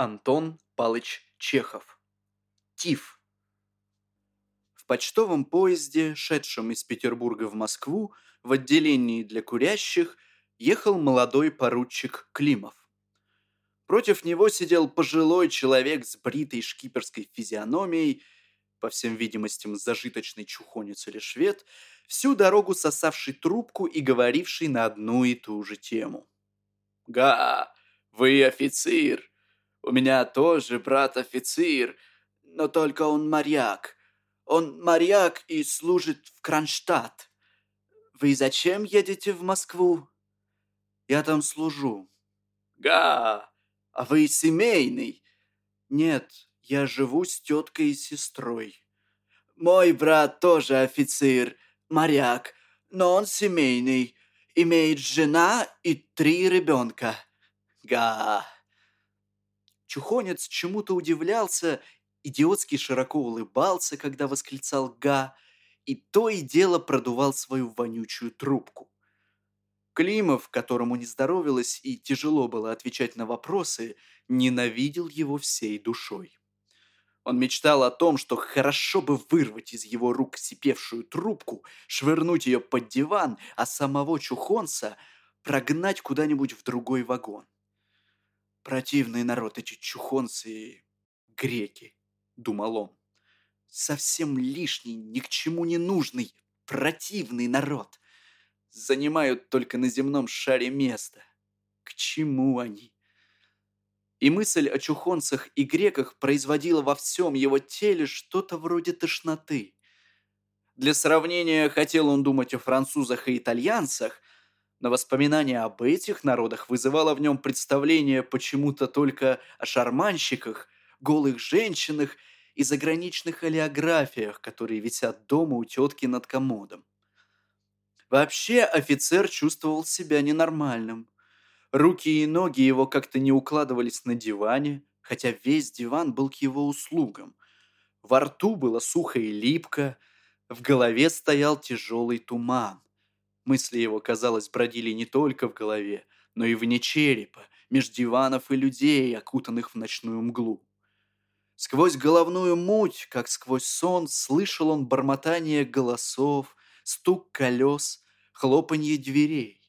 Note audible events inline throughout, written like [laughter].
Антон Палыч Чехов. Тиф. В почтовом поезде, шедшем из Петербурга в Москву, в отделении для курящих, ехал молодой поручик Климов. Против него сидел пожилой человек с бритой шкиперской физиономией, по всем видимостям зажиточный чухонец или швед, всю дорогу сосавший трубку и говоривший на одну и ту же тему. «Га, вы офицер!» У меня тоже брат офицер, но только он моряк. Он моряк и служит в Кронштадт. Вы зачем едете в Москву? Я там служу. Га, а вы семейный? Нет, я живу с теткой и сестрой. Мой брат тоже офицер, моряк, но он семейный. Имеет жена и три ребенка. Га. Чухонец чему-то удивлялся, идиотски широко улыбался, когда восклицал «Га», и то и дело продувал свою вонючую трубку. Климов, которому не здоровилось и тяжело было отвечать на вопросы, ненавидел его всей душой. Он мечтал о том, что хорошо бы вырвать из его рук сипевшую трубку, швырнуть ее под диван, а самого Чухонца прогнать куда-нибудь в другой вагон. Противный народ эти чухонцы и греки, думал он. Совсем лишний, ни к чему не нужный, противный народ. Занимают только на земном шаре место. К чему они? И мысль о чухонцах и греках производила во всем его теле что-то вроде тошноты. Для сравнения хотел он думать о французах и итальянцах, но воспоминание об этих народах вызывало в нем представление почему-то только о шарманщиках, голых женщинах и заграничных олеографиях, которые висят дома у тетки над комодом. Вообще офицер чувствовал себя ненормальным. Руки и ноги его как-то не укладывались на диване, хотя весь диван был к его услугам. Во рту было сухо и липко, в голове стоял тяжелый туман. Мысли его, казалось, бродили не только в голове, но и вне черепа, меж диванов и людей, окутанных в ночную мглу. Сквозь головную муть, как сквозь сон, слышал он бормотание голосов, стук колес, хлопанье дверей.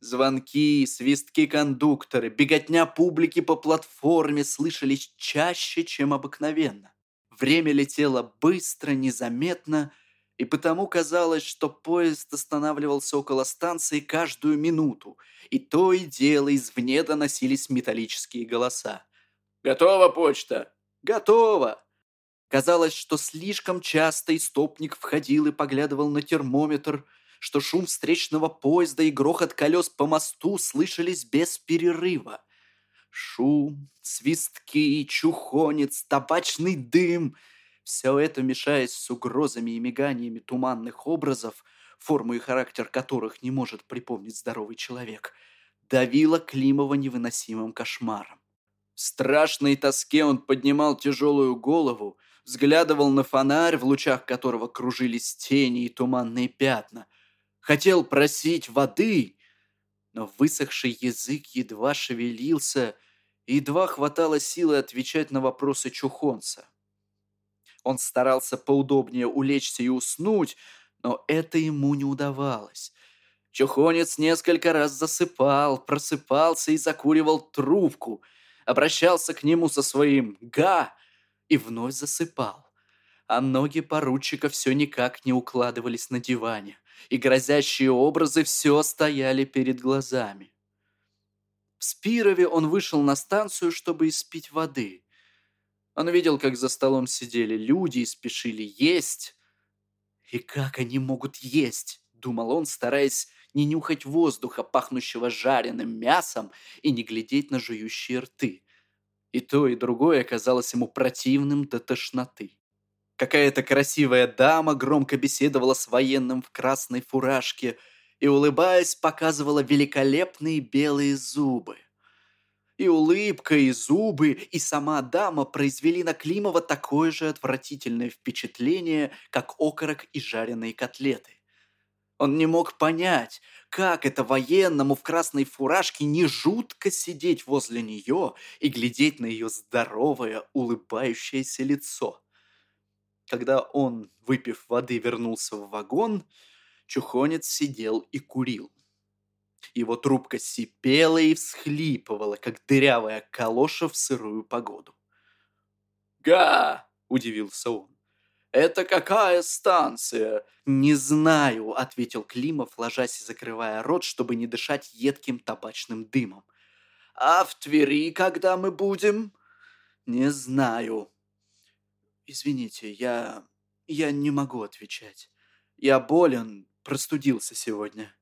Звонки, свистки кондуктора, беготня публики по платформе слышались чаще, чем обыкновенно. Время летело быстро, незаметно, и потому казалось, что поезд останавливался около станции каждую минуту, и то и дело извне доносились металлические голоса. «Готова почта!» «Готово!» Казалось, что слишком часто истопник входил и поглядывал на термометр, что шум встречного поезда и грохот колес по мосту слышались без перерыва. Шум, свистки, чухонец, табачный дым — все это, мешаясь с угрозами и миганиями туманных образов, форму и характер которых не может припомнить здоровый человек, давило Климова невыносимым кошмаром. В страшной тоске он поднимал тяжелую голову, взглядывал на фонарь, в лучах которого кружились тени и туманные пятна. Хотел просить воды, но высохший язык едва шевелился, едва хватало силы отвечать на вопросы чухонца. Он старался поудобнее улечься и уснуть, но это ему не удавалось. Чухонец несколько раз засыпал, просыпался и закуривал трубку, обращался к нему со своим «га» и вновь засыпал. А ноги поручика все никак не укладывались на диване, и грозящие образы все стояли перед глазами. В Спирове он вышел на станцию, чтобы испить воды – он видел, как за столом сидели люди и спешили есть. «И как они могут есть?» – думал он, стараясь не нюхать воздуха, пахнущего жареным мясом, и не глядеть на жующие рты. И то, и другое казалось ему противным до тошноты. Какая-то красивая дама громко беседовала с военным в красной фуражке и, улыбаясь, показывала великолепные белые зубы. И улыбка, и зубы, и сама дама произвели на Климова такое же отвратительное впечатление, как окорок и жареные котлеты. Он не мог понять, как это военному в красной фуражке не жутко сидеть возле нее и глядеть на ее здоровое, улыбающееся лицо. Когда он, выпив воды, вернулся в вагон, Чухонец сидел и курил. Его трубка сипела и всхлипывала, как дырявая калоша в сырую погоду. «Га!» – удивился он. «Это какая станция?» «Не знаю», — ответил Климов, ложась и закрывая рот, чтобы не дышать едким табачным дымом. «А в Твери когда мы будем?» «Не знаю». «Извините, я... я не могу отвечать. Я болен, простудился сегодня».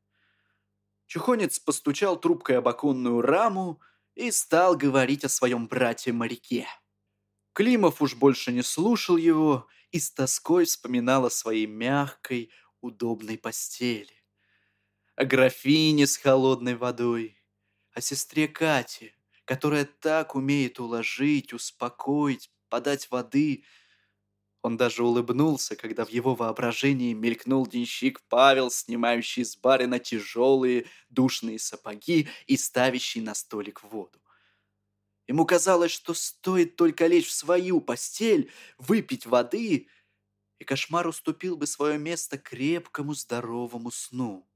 Чухонец постучал трубкой об оконную раму и стал говорить о своем брате-моряке. Климов уж больше не слушал его и с тоской вспоминал о своей мягкой, удобной постели. О графине с холодной водой, о сестре Кате, которая так умеет уложить, успокоить, подать воды. Он даже улыбнулся, когда в его воображении мелькнул денщик Павел, снимающий с барина тяжелые душные сапоги и ставящий на столик воду. Ему казалось, что стоит только лечь в свою постель, выпить воды, и кошмар уступил бы свое место крепкому здоровому сну.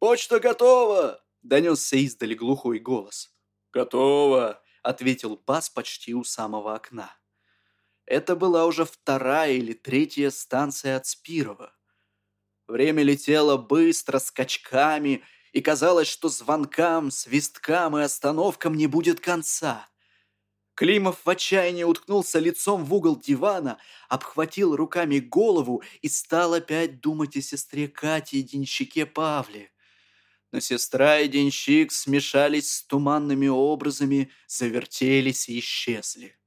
«Почта готова!» — донесся издали глухой голос. «Готово!» — ответил Бас почти у самого окна. Это была уже вторая или третья станция от Спирова. Время летело быстро, скачками — и казалось, что звонкам, свисткам и остановкам не будет конца. Климов в отчаянии уткнулся лицом в угол дивана, обхватил руками голову и стал опять думать о сестре Кате и денщике Павле. Но сестра и денщик смешались с туманными образами, завертелись и исчезли.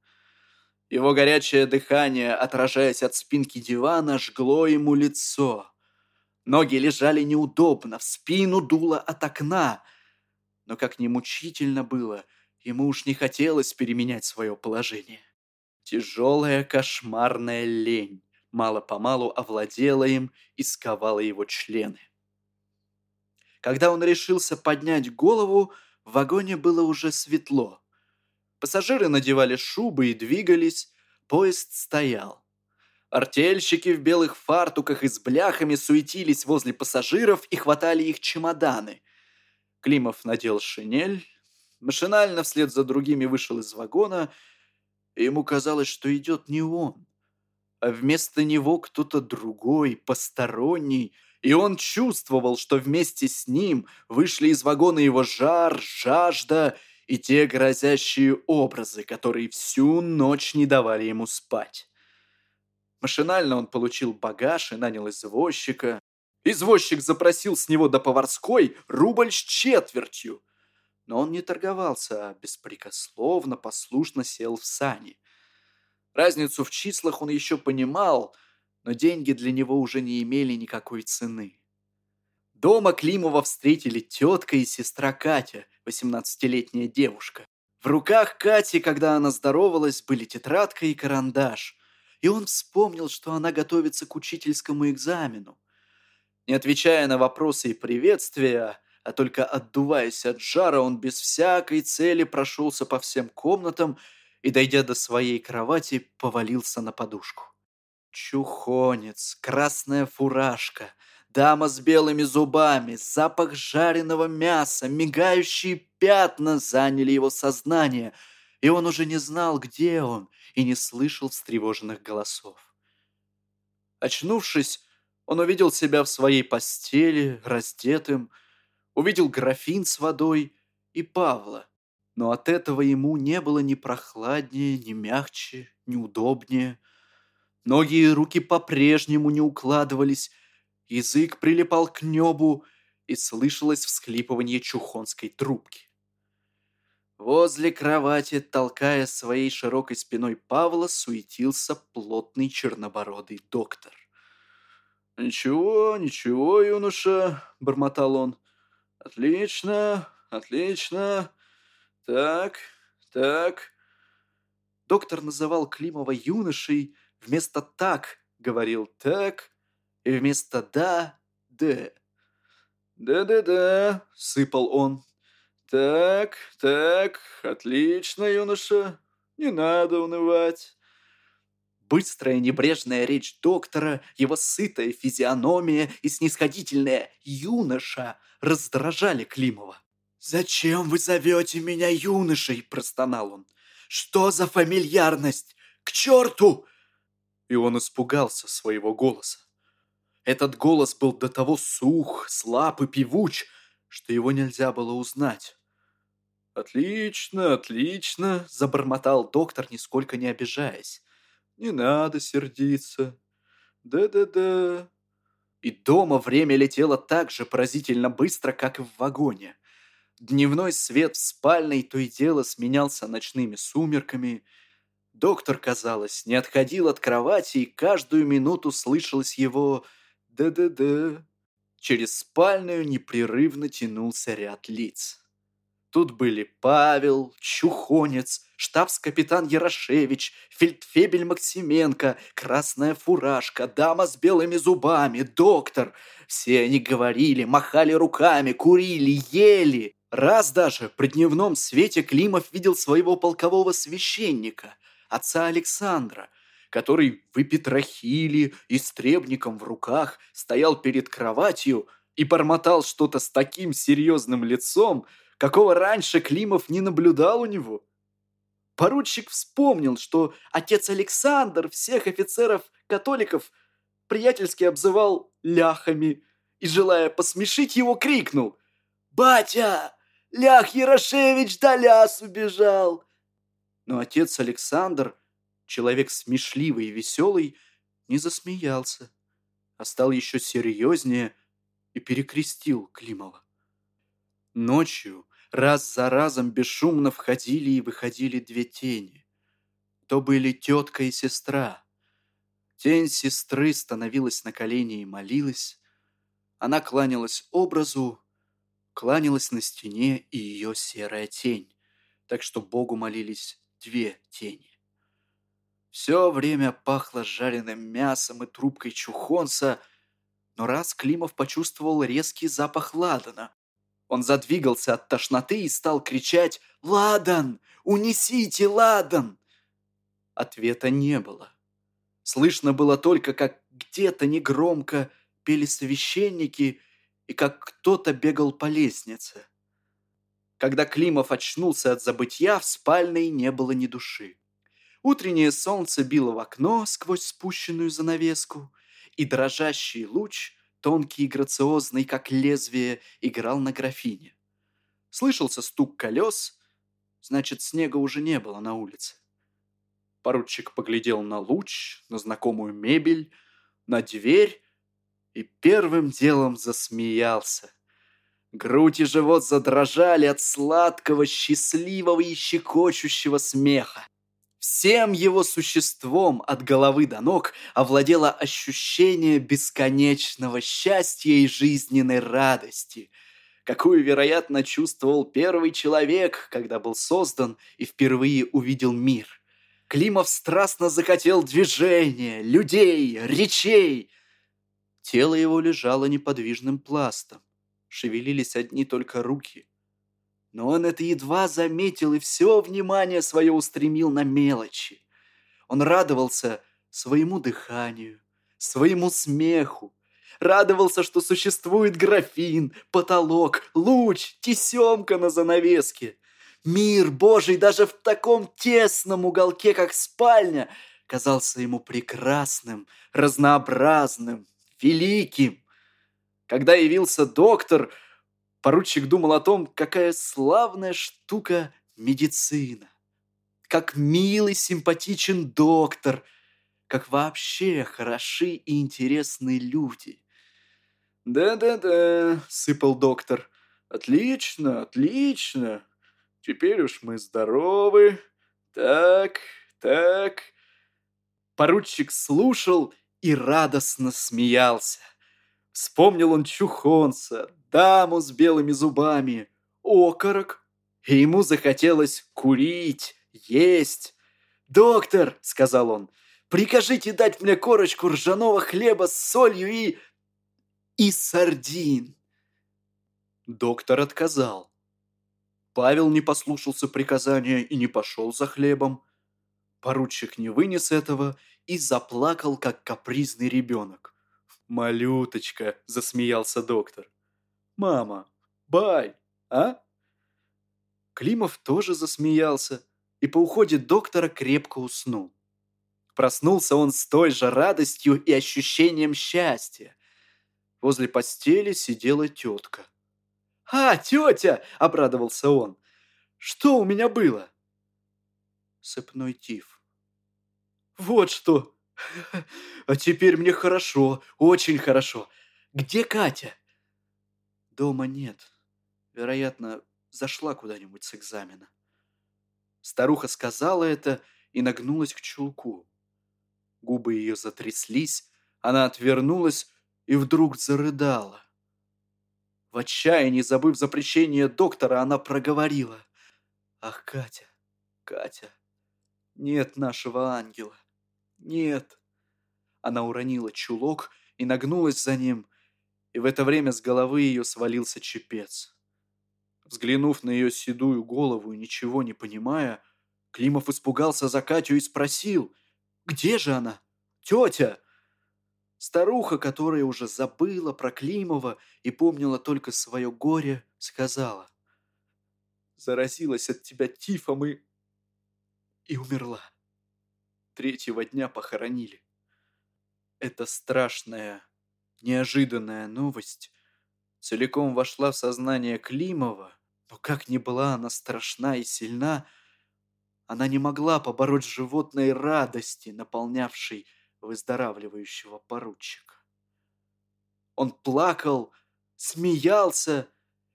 Его горячее дыхание, отражаясь от спинки дивана, жгло ему лицо. Ноги лежали неудобно, в спину дуло от окна. Но как ни мучительно было, ему уж не хотелось переменять свое положение. Тяжелая кошмарная лень мало-помалу овладела им и сковала его члены. Когда он решился поднять голову, в вагоне было уже светло. Пассажиры надевали шубы и двигались, поезд стоял. Артельщики в белых фартуках и с бляхами суетились возле пассажиров и хватали их чемоданы. Климов надел шинель, машинально вслед за другими вышел из вагона, ему казалось, что идет не он, а вместо него кто-то другой, посторонний, и он чувствовал, что вместе с ним вышли из вагона его жар, жажда и те грозящие образы, которые всю ночь не давали ему спать. Машинально он получил багаж и нанял извозчика. Извозчик запросил с него до поварской рубль с четвертью. Но он не торговался, а беспрекословно, послушно сел в сани. Разницу в числах он еще понимал, но деньги для него уже не имели никакой цены. Дома Климова встретили тетка и сестра Катя, 18-летняя девушка. В руках Кати, когда она здоровалась, были тетрадка и карандаш и он вспомнил, что она готовится к учительскому экзамену. Не отвечая на вопросы и приветствия, а только отдуваясь от жара, он без всякой цели прошелся по всем комнатам и, дойдя до своей кровати, повалился на подушку. Чухонец, красная фуражка, дама с белыми зубами, запах жареного мяса, мигающие пятна заняли его сознание, и он уже не знал, где он – и не слышал встревоженных голосов. Очнувшись, он увидел себя в своей постели, раздетым, увидел графин с водой и Павла, но от этого ему не было ни прохладнее, ни мягче, ни удобнее. Ноги и руки по-прежнему не укладывались, язык прилипал к небу, и слышалось всхлипывание чухонской трубки. Возле кровати, толкая своей широкой спиной Павла, суетился плотный чернобородый доктор. «Ничего, ничего, юноша», — бормотал он. «Отлично, отлично. Так, так». Доктор называл Климова юношей, вместо «так» говорил «так», и вместо «да» «Д». «Да-да-да», — сыпал он. «Так, так, отлично, юноша, не надо унывать». Быстрая небрежная речь доктора, его сытая физиономия и снисходительная «юноша» раздражали Климова. «Зачем вы зовете меня юношей?» – простонал он. «Что за фамильярность? К черту!» И он испугался своего голоса. Этот голос был до того сух, слаб и певуч, что его нельзя было узнать. «Отлично, отлично», – забормотал доктор, нисколько не обижаясь. Не надо сердиться. Да-да-да. И дома время летело так же поразительно быстро, как и в вагоне. Дневной свет в спальной то и дело сменялся ночными сумерками. Доктор, казалось, не отходил от кровати, и каждую минуту слышалось его «да-да-да». Через спальную непрерывно тянулся ряд лиц. Тут были Павел, Чухонец, штабс-капитан Ярошевич, фельдфебель Максименко, красная фуражка, дама с белыми зубами, доктор. Все они говорили, махали руками, курили, ели. Раз даже при дневном свете Климов видел своего полкового священника, отца Александра, который в эпитрахиле и с требником в руках стоял перед кроватью и бормотал что-то с таким серьезным лицом, какого раньше Климов не наблюдал у него. Поручик вспомнил, что отец Александр всех офицеров-католиков приятельски обзывал ляхами и, желая посмешить его, крикнул «Батя, лях Ярошевич до ляс убежал!» Но отец Александр, человек смешливый и веселый, не засмеялся, а стал еще серьезнее и перекрестил Климова. Ночью Раз за разом бесшумно входили и выходили две тени. То были тетка и сестра. Тень сестры становилась на колени и молилась. Она кланялась образу, кланялась на стене и ее серая тень, так что Богу молились две тени. Все время пахло жареным мясом и трубкой чухонца, но раз Климов почувствовал резкий запах ладана, он задвигался от тошноты и стал кричать «Ладан! Унесите Ладан!» Ответа не было. Слышно было только, как где-то негромко пели священники и как кто-то бегал по лестнице. Когда Климов очнулся от забытья, в спальной не было ни души. Утреннее солнце било в окно сквозь спущенную занавеску, и дрожащий луч тонкий и грациозный, как лезвие, играл на графине. Слышался стук колес, значит, снега уже не было на улице. Поручик поглядел на луч, на знакомую мебель, на дверь и первым делом засмеялся. Грудь и живот задрожали от сладкого, счастливого и щекочущего смеха. Всем его существом от головы до ног овладело ощущение бесконечного счастья и жизненной радости, какую, вероятно, чувствовал первый человек, когда был создан и впервые увидел мир. Климов страстно захотел движения, людей, речей. Тело его лежало неподвижным пластом. Шевелились одни только руки – но он это едва заметил и все внимание свое устремил на мелочи. Он радовался своему дыханию, своему смеху, радовался, что существует графин, потолок, луч, тесемка на занавеске. Мир Божий даже в таком тесном уголке, как спальня, казался ему прекрасным, разнообразным, великим. Когда явился доктор, Поручик думал о том, какая славная штука медицина. Как милый, симпатичен доктор. Как вообще хороши и интересны люди. «Да-да-да», — сыпал доктор. «Отлично, отлично. Теперь уж мы здоровы. Так, так». Поручик слушал и радостно смеялся. Вспомнил он Чухонца, даму с белыми зубами, окорок. И ему захотелось курить, есть. «Доктор», — сказал он, — «прикажите дать мне корочку ржаного хлеба с солью и...» и сардин. Доктор отказал. Павел не послушался приказания и не пошел за хлебом. Поручик не вынес этого и заплакал, как капризный ребенок. «Малюточка!» – засмеялся доктор. «Мама, бай, а?» Климов тоже засмеялся и по уходе доктора крепко уснул. Проснулся он с той же радостью и ощущением счастья. Возле постели сидела тетка. «А, тетя!» – обрадовался он. «Что у меня было?» «Сыпной тиф». «Вот что! [laughs] А теперь мне хорошо, очень хорошо. Где Катя?» «Дома нет. Вероятно, зашла куда-нибудь с экзамена». Старуха сказала это и нагнулась к чулку. Губы ее затряслись, она отвернулась и вдруг зарыдала. В отчаянии, забыв запрещение доктора, она проговорила. «Ах, Катя, Катя, нет нашего ангела, нет!» Она уронила чулок и нагнулась за ним, и в это время с головы ее свалился чепец. Взглянув на ее седую голову и ничего не понимая, Климов испугался за Катю и спросил, «Где же она? Тетя!» Старуха, которая уже забыла про Климова и помнила только свое горе, сказала. Заразилась от тебя тифом и... и умерла. Третьего дня похоронили. Эта страшная, неожиданная новость целиком вошла в сознание Климова, но как ни была она страшна и сильна, она не могла побороть животной радости, наполнявшей выздоравливающего поручика. Он плакал, смеялся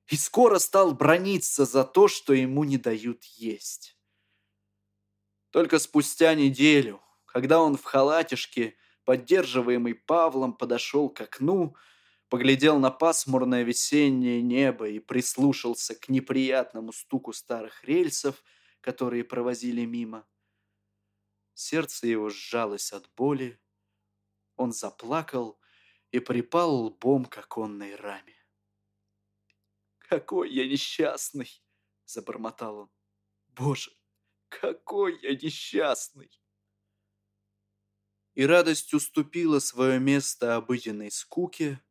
и скоро стал брониться за то, что ему не дают есть. Только спустя неделю, когда он в халатишке, поддерживаемый Павлом, подошел к окну, поглядел на пасмурное весеннее небо и прислушался к неприятному стуку старых рельсов, которые провозили мимо, Сердце его сжалось от боли. Он заплакал и припал лбом к оконной раме. «Какой я несчастный!» – забормотал он. «Боже, какой я несчастный!» И радость уступила свое место обыденной скуке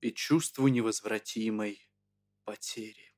и чувству невозвратимой потери.